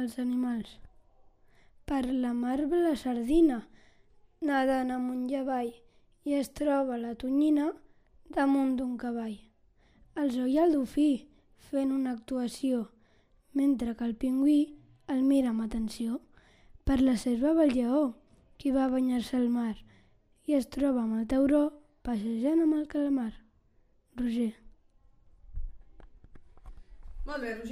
els animals. Per la mar ve la sardina, nedant amunt i avall, i es troba la tonyina damunt d'un cavall. El zoo i el dofí fent una actuació, mentre que el pingüí el mira amb atenció. Per la selva va el lleó, qui va banyar-se al mar, i es troba amb el tauró passejant amb el calamar. Roger. Molt bé, Roger.